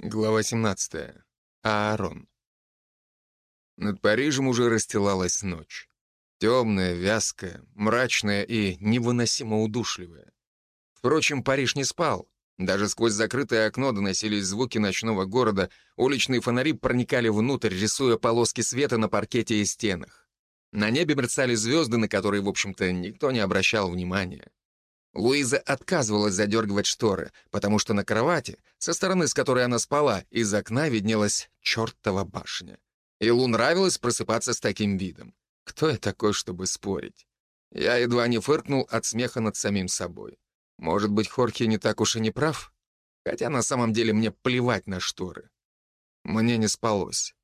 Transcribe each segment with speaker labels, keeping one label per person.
Speaker 1: Глава 17. Аарон. Над Парижем уже расстилалась ночь. Темная, вязкая, мрачная и невыносимо удушливая. Впрочем, Париж не спал. Даже сквозь закрытое окно доносились звуки ночного города, уличные фонари проникали внутрь, рисуя полоски света на паркете и стенах. На небе мерцали звезды, на которые, в общем-то, никто не обращал внимания. Луиза отказывалась задергивать шторы, потому что на кровати, со стороны, с которой она спала, из окна виднелась чертова башня. И Лу нравилось просыпаться с таким видом. Кто я такой, чтобы спорить? Я едва не фыркнул от смеха над самим собой. Может быть, Хорхе не так уж и не прав? Хотя на самом деле мне плевать на шторы. Мне не спалось.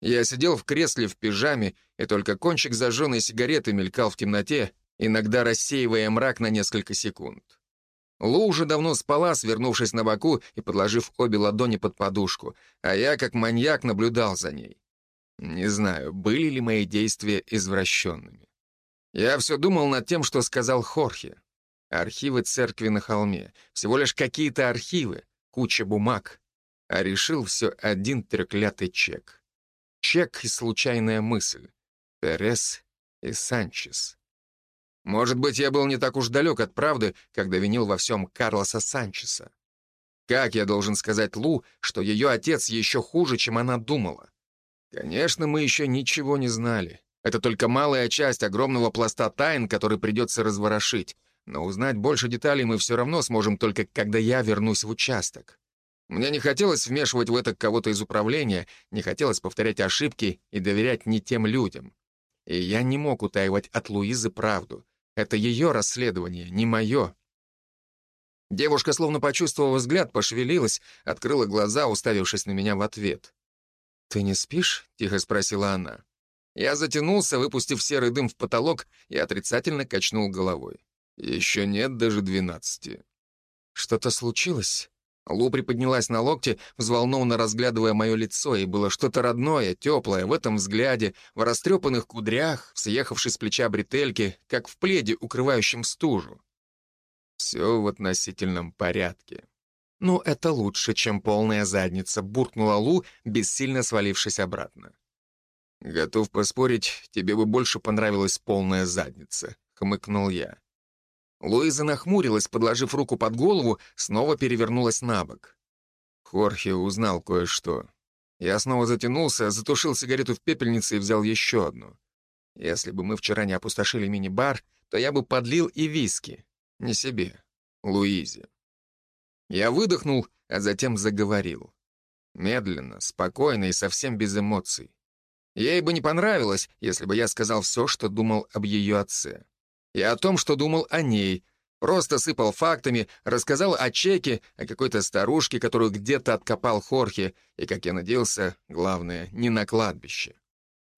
Speaker 1: Я сидел в кресле в пижаме, и только кончик зажженной сигареты мелькал в темноте, иногда рассеивая мрак на несколько секунд. Лу уже давно спала, свернувшись на боку и подложив обе ладони под подушку, а я, как маньяк, наблюдал за ней. Не знаю, были ли мои действия извращенными. Я все думал над тем, что сказал Хорхе. Архивы церкви на холме. Всего лишь какие-то архивы, куча бумаг. А решил все один треклятый чек. Чек и случайная мысль. Перес и Санчес. Может быть, я был не так уж далек от правды, когда винил во всем Карлоса Санчеса. Как я должен сказать Лу, что ее отец еще хуже, чем она думала? Конечно, мы еще ничего не знали. Это только малая часть огромного пласта тайн, который придется разворошить. Но узнать больше деталей мы все равно сможем только, когда я вернусь в участок. Мне не хотелось вмешивать в это кого-то из управления, не хотелось повторять ошибки и доверять не тем людям. И я не мог утаивать от Луизы правду. Это ее расследование, не мое. Девушка, словно почувствовав взгляд, пошевелилась, открыла глаза, уставившись на меня в ответ. «Ты не спишь?» — тихо спросила она. Я затянулся, выпустив серый дым в потолок, и отрицательно качнул головой. «Еще нет даже двенадцати». «Что-то случилось?» Лу приподнялась на локте, взволнованно разглядывая мое лицо, и было что-то родное, теплое в этом взгляде, в растрепанных кудрях, съехавшей с плеча бретельки, как в пледе, укрывающем стужу. Все в относительном порядке. «Ну, это лучше, чем полная задница», — буркнула Лу, бессильно свалившись обратно. «Готов поспорить, тебе бы больше понравилась полная задница», — хмыкнул я. Луиза нахмурилась, подложив руку под голову, снова перевернулась на бок. Хорхе узнал кое-что. Я снова затянулся, затушил сигарету в пепельнице и взял еще одну. Если бы мы вчера не опустошили мини-бар, то я бы подлил и виски. Не себе, Луизе. Я выдохнул, а затем заговорил. Медленно, спокойно и совсем без эмоций. Ей бы не понравилось, если бы я сказал все, что думал об ее отце и о том, что думал о ней. Просто сыпал фактами, рассказал о чеке, о какой-то старушке, которую где-то откопал Хорхе, и, как я надеялся, главное, не на кладбище.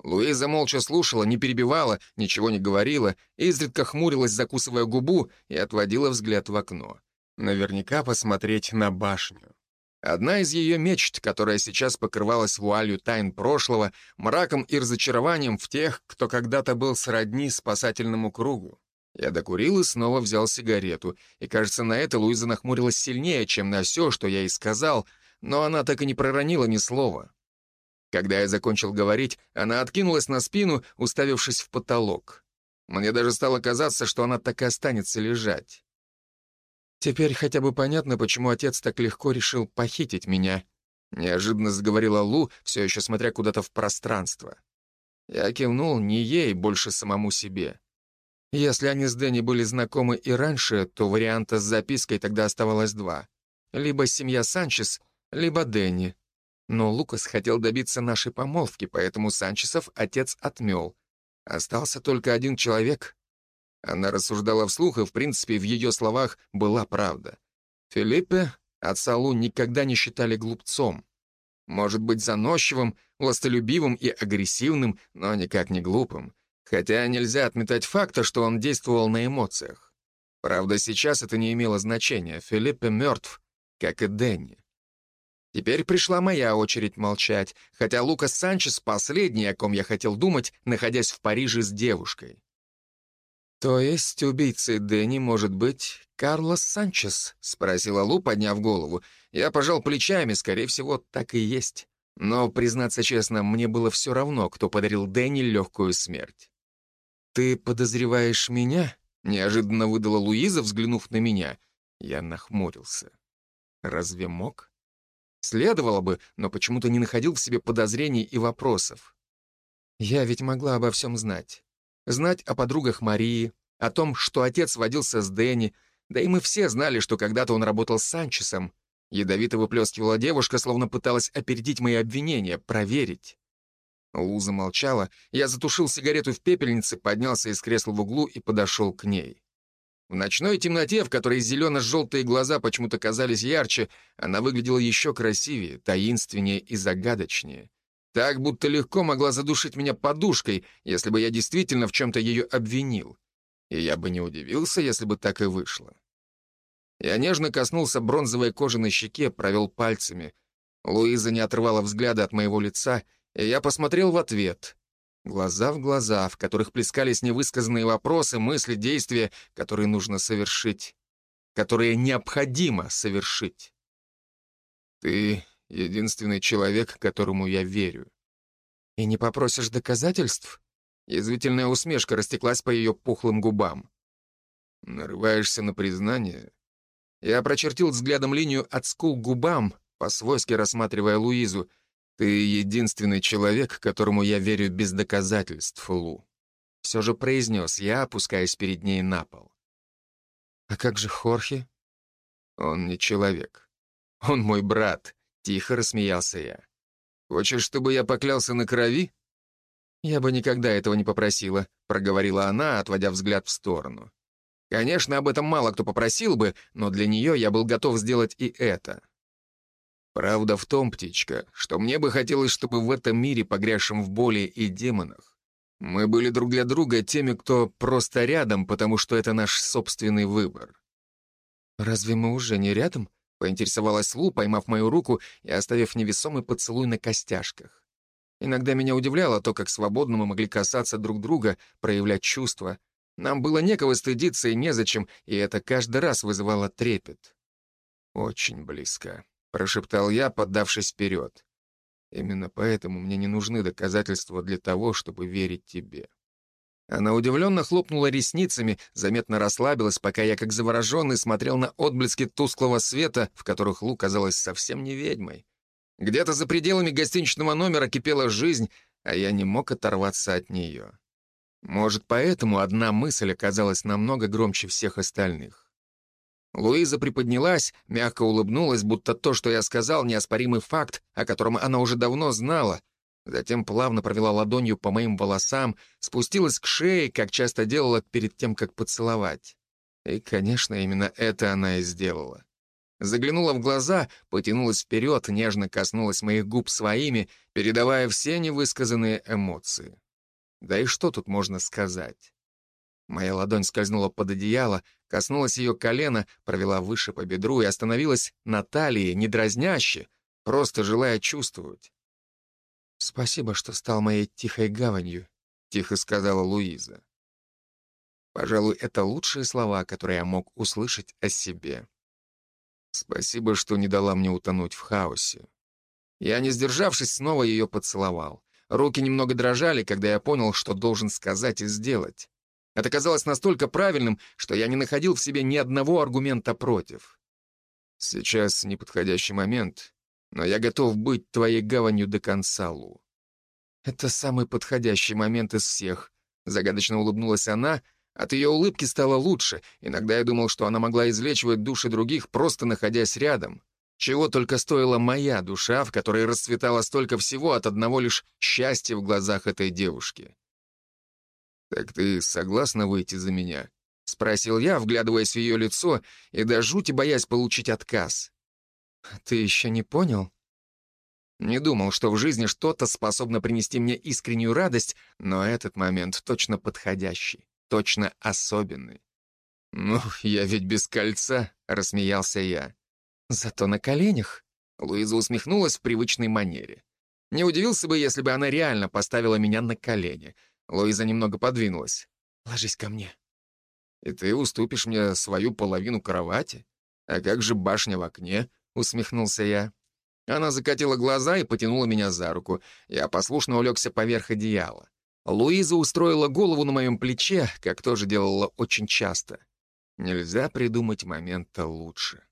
Speaker 1: Луиза молча слушала, не перебивала, ничего не говорила, изредка хмурилась, закусывая губу, и отводила взгляд в окно. Наверняка посмотреть на башню. Одна из ее мечт, которая сейчас покрывалась вуалью тайн прошлого, мраком и разочарованием в тех, кто когда-то был сродни спасательному кругу. Я докурил и снова взял сигарету, и, кажется, на это Луиза нахмурилась сильнее, чем на все, что я ей сказал, но она так и не проронила ни слова. Когда я закончил говорить, она откинулась на спину, уставившись в потолок. Мне даже стало казаться, что она так и останется лежать. «Теперь хотя бы понятно, почему отец так легко решил похитить меня», неожиданно заговорила Лу, все еще смотря куда-то в пространство. Я кивнул не ей, больше самому себе. Если они с Дэнни были знакомы и раньше, то варианта с запиской тогда оставалось два. Либо семья Санчес, либо Дэнни. Но Лукас хотел добиться нашей помолвки, поэтому Санчесов отец отмел. Остался только один человек. Она рассуждала вслух, и, в принципе, в ее словах была правда. Филиппе отца Лу никогда не считали глупцом. Может быть, заносчивым, властолюбивым и агрессивным, но никак не глупым. Хотя нельзя отметать факта, что он действовал на эмоциях. Правда, сейчас это не имело значения. Филиппе мертв, как и Дэнни. Теперь пришла моя очередь молчать, хотя Лукас Санчес — последний, о ком я хотел думать, находясь в Париже с девушкой. «То есть убийцей Дэнни может быть Карлос Санчес?» — спросила Лу, подняв голову. Я пожал плечами, скорее всего, так и есть. Но, признаться честно, мне было все равно, кто подарил Дэнни легкую смерть. «Ты подозреваешь меня?» — неожиданно выдала Луиза, взглянув на меня. Я нахмурился. «Разве мог?» Следовало бы, но почему-то не находил в себе подозрений и вопросов. Я ведь могла обо всем знать. Знать о подругах Марии, о том, что отец водился с Дэнни, да и мы все знали, что когда-то он работал с Санчесом. Ядовито выплескивала девушка, словно пыталась опередить мои обвинения, проверить. Луза молчала, я затушил сигарету в пепельнице, поднялся из кресла в углу и подошел к ней. В ночной темноте, в которой зелено-желтые глаза почему-то казались ярче, она выглядела еще красивее, таинственнее и загадочнее. Так, будто легко могла задушить меня подушкой, если бы я действительно в чем-то ее обвинил. И я бы не удивился, если бы так и вышло. Я нежно коснулся бронзовой кожи на щеке, провел пальцами. Луиза не отрывала взгляда от моего лица, я посмотрел в ответ. Глаза в глаза, в которых плескались невысказанные вопросы, мысли, действия, которые нужно совершить, которые необходимо совершить. Ты единственный человек, которому я верю. И не попросишь доказательств? Язвительная усмешка растеклась по ее пухлым губам. Нарываешься на признание? Я прочертил взглядом линию от скул к губам, по-свойски рассматривая Луизу. Ты единственный человек, которому я верю без доказательств, Лу. Все же произнес я, опускаясь перед ней на пол. А как же Хорхе? Он не человек. Он мой брат, тихо рассмеялся я. Хочешь, чтобы я поклялся на крови? «Я бы никогда этого не попросила», — проговорила она, отводя взгляд в сторону. Конечно, об этом мало кто попросил бы, но для нее я был готов сделать и это. Правда в том, птичка, что мне бы хотелось, чтобы в этом мире, погрязшем в боли и демонах, мы были друг для друга теми, кто просто рядом, потому что это наш собственный выбор. «Разве мы уже не рядом?» — поинтересовалась Лу, поймав мою руку и оставив невесомый поцелуй на костяшках. Иногда меня удивляло то, как свободно мы могли касаться друг друга, проявлять чувства. Нам было некого стыдиться и незачем, и это каждый раз вызывало трепет. «Очень близко», — прошептал я, поддавшись вперед. «Именно поэтому мне не нужны доказательства для того, чтобы верить тебе». Она удивленно хлопнула ресницами, заметно расслабилась, пока я, как завороженный, смотрел на отблески тусклого света, в которых Лу казалась совсем не ведьмой. Где-то за пределами гостиничного номера кипела жизнь, а я не мог оторваться от нее. Может, поэтому одна мысль оказалась намного громче всех остальных. Луиза приподнялась, мягко улыбнулась, будто то, что я сказал, неоспоримый факт, о котором она уже давно знала. Затем плавно провела ладонью по моим волосам, спустилась к шее, как часто делала перед тем, как поцеловать. И, конечно, именно это она и сделала. Заглянула в глаза, потянулась вперед, нежно коснулась моих губ своими, передавая все невысказанные эмоции. Да и что тут можно сказать? Моя ладонь скользнула под одеяло, коснулась ее колена, провела выше по бедру и остановилась на талии, не дразняще, просто желая чувствовать. «Спасибо, что стал моей тихой гаванью», — тихо сказала Луиза. Пожалуй, это лучшие слова, которые я мог услышать о себе. Спасибо, что не дала мне утонуть в хаосе. Я, не сдержавшись, снова ее поцеловал. Руки немного дрожали, когда я понял, что должен сказать и сделать. Это казалось настолько правильным, что я не находил в себе ни одного аргумента против. Сейчас неподходящий момент, но я готов быть твоей гаванью до конца, Лу. Это самый подходящий момент из всех. Загадочно улыбнулась она, от ее улыбки стало лучше. Иногда я думал, что она могла извлечивать души других, просто находясь рядом. Чего только стоила моя душа, в которой расцветало столько всего от одного лишь счастья в глазах этой девушки. «Так ты согласна выйти за меня?» — спросил я, вглядываясь в ее лицо и до жути боясь получить отказ. «Ты еще не понял?» Не думал, что в жизни что-то способно принести мне искреннюю радость, но этот момент точно подходящий точно особенный. «Ну, я ведь без кольца», — рассмеялся я. «Зато на коленях», — Луиза усмехнулась в привычной манере. Не удивился бы, если бы она реально поставила меня на колени. Луиза немного подвинулась. «Ложись ко мне». И ты уступишь мне свою половину кровати? А как же башня в окне?» — усмехнулся я. Она закатила глаза и потянула меня за руку. Я послушно улегся поверх одеяла. Луиза устроила голову на моем плече, как тоже делала очень часто. Нельзя придумать момента лучше.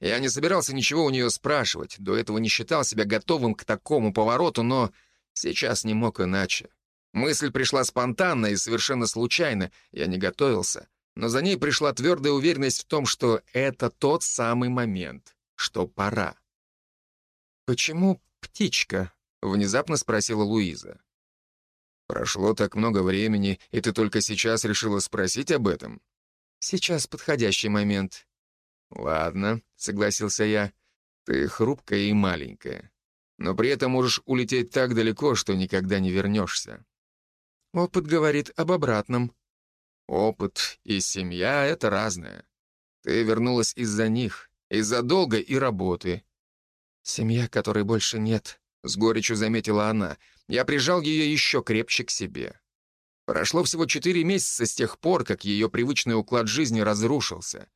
Speaker 1: Я не собирался ничего у нее спрашивать, до этого не считал себя готовым к такому повороту, но сейчас не мог иначе. Мысль пришла спонтанно и совершенно случайно, я не готовился, но за ней пришла твердая уверенность в том, что это тот самый момент, что пора. «Почему птичка?» — внезапно спросила Луиза. «Прошло так много времени, и ты только сейчас решила спросить об этом?» «Сейчас подходящий момент». «Ладно», — согласился я. «Ты хрупкая и маленькая, но при этом можешь улететь так далеко, что никогда не вернешься». «Опыт говорит об обратном». «Опыт и семья — это разное. Ты вернулась из-за них, из-за долга и работы». «Семья, которой больше нет», — с горечью заметила она. Я прижал ее еще крепче к себе. Прошло всего четыре месяца с тех пор, как ее привычный уклад жизни разрушился.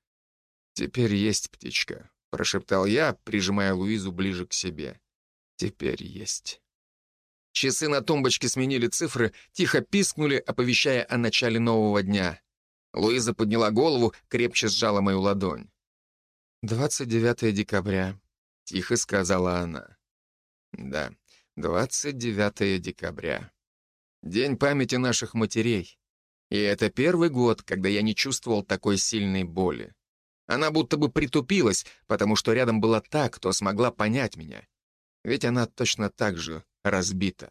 Speaker 1: «Теперь есть птичка», — прошептал я, прижимая Луизу ближе к себе. «Теперь есть». Часы на тумбочке сменили цифры, тихо пискнули, оповещая о начале нового дня. Луиза подняла голову, крепче сжала мою ладонь. «29 декабря», — тихо сказала она. «Да, 29 декабря. День памяти наших матерей. И это первый год, когда я не чувствовал такой сильной боли. Она будто бы притупилась, потому что рядом была та, кто смогла понять меня. Ведь она точно так же разбита.